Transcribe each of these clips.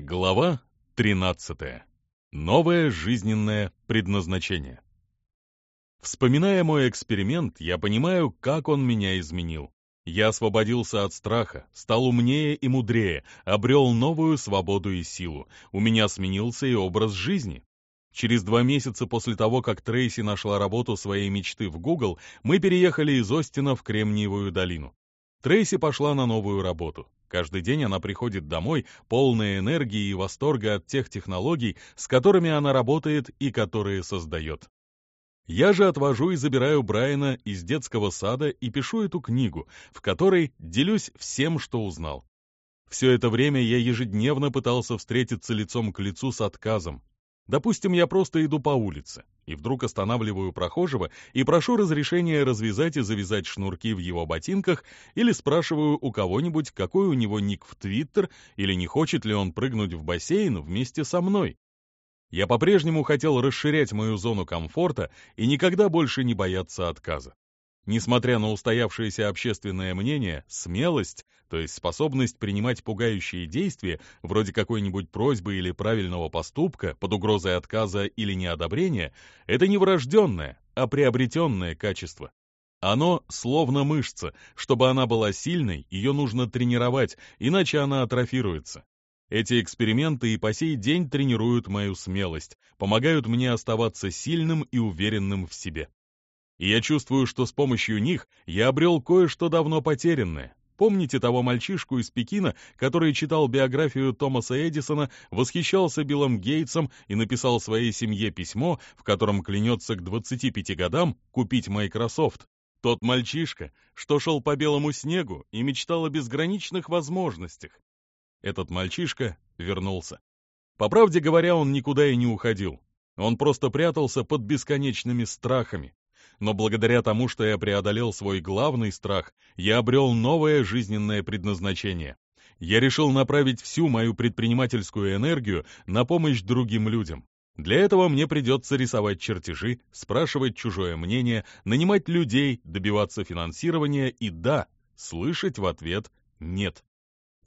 Глава 13. Новое жизненное предназначение. Вспоминая мой эксперимент, я понимаю, как он меня изменил. Я освободился от страха, стал умнее и мудрее, обрел новую свободу и силу. У меня сменился и образ жизни. Через два месяца после того, как Трейси нашла работу своей мечты в Google, мы переехали из Остина в Кремниевую долину. Трейси пошла на новую работу. Каждый день она приходит домой, полная энергии и восторга от тех технологий, с которыми она работает и которые создает. Я же отвожу и забираю Брайана из детского сада и пишу эту книгу, в которой делюсь всем, что узнал. Все это время я ежедневно пытался встретиться лицом к лицу с отказом, Допустим, я просто иду по улице, и вдруг останавливаю прохожего и прошу разрешения развязать и завязать шнурки в его ботинках или спрашиваю у кого-нибудь, какой у него ник в Твиттер или не хочет ли он прыгнуть в бассейн вместе со мной. Я по-прежнему хотел расширять мою зону комфорта и никогда больше не бояться отказа. Несмотря на устоявшееся общественное мнение, смелость, то есть способность принимать пугающие действия, вроде какой-нибудь просьбы или правильного поступка под угрозой отказа или неодобрения, это не врожденное, а приобретенное качество. Оно словно мышца. Чтобы она была сильной, ее нужно тренировать, иначе она атрофируется. Эти эксперименты и по сей день тренируют мою смелость, помогают мне оставаться сильным и уверенным в себе. И я чувствую, что с помощью них я обрел кое-что давно потерянное. Помните того мальчишку из Пекина, который читал биографию Томаса Эдисона, восхищался Биллом Гейтсом и написал своей семье письмо, в котором клянется к 25 годам купить Microsoft? Тот мальчишка, что шел по белому снегу и мечтал о безграничных возможностях. Этот мальчишка вернулся. По правде говоря, он никуда и не уходил. Он просто прятался под бесконечными страхами но благодаря тому, что я преодолел свой главный страх, я обрел новое жизненное предназначение. Я решил направить всю мою предпринимательскую энергию на помощь другим людям. Для этого мне придется рисовать чертежи, спрашивать чужое мнение, нанимать людей, добиваться финансирования и да, слышать в ответ «нет».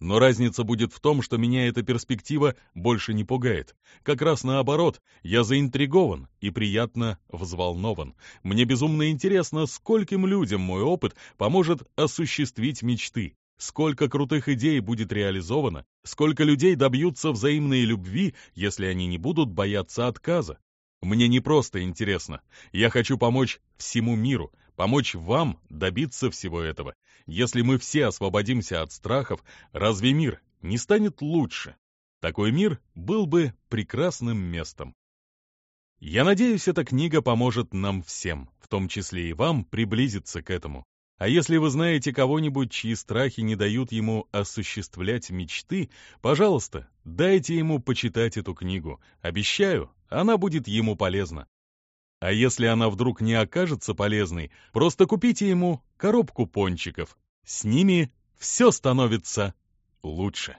Но разница будет в том, что меня эта перспектива больше не пугает. Как раз наоборот, я заинтригован и приятно взволнован. Мне безумно интересно, скольким людям мой опыт поможет осуществить мечты, сколько крутых идей будет реализовано, сколько людей добьются взаимной любви, если они не будут бояться отказа. Мне не просто интересно, я хочу помочь всему миру, помочь вам добиться всего этого. Если мы все освободимся от страхов, разве мир не станет лучше? Такой мир был бы прекрасным местом. Я надеюсь, эта книга поможет нам всем, в том числе и вам, приблизиться к этому. А если вы знаете кого-нибудь, чьи страхи не дают ему осуществлять мечты, пожалуйста, дайте ему почитать эту книгу. Обещаю, она будет ему полезна. А если она вдруг не окажется полезной, просто купите ему коробку пончиков. С ними все становится лучше.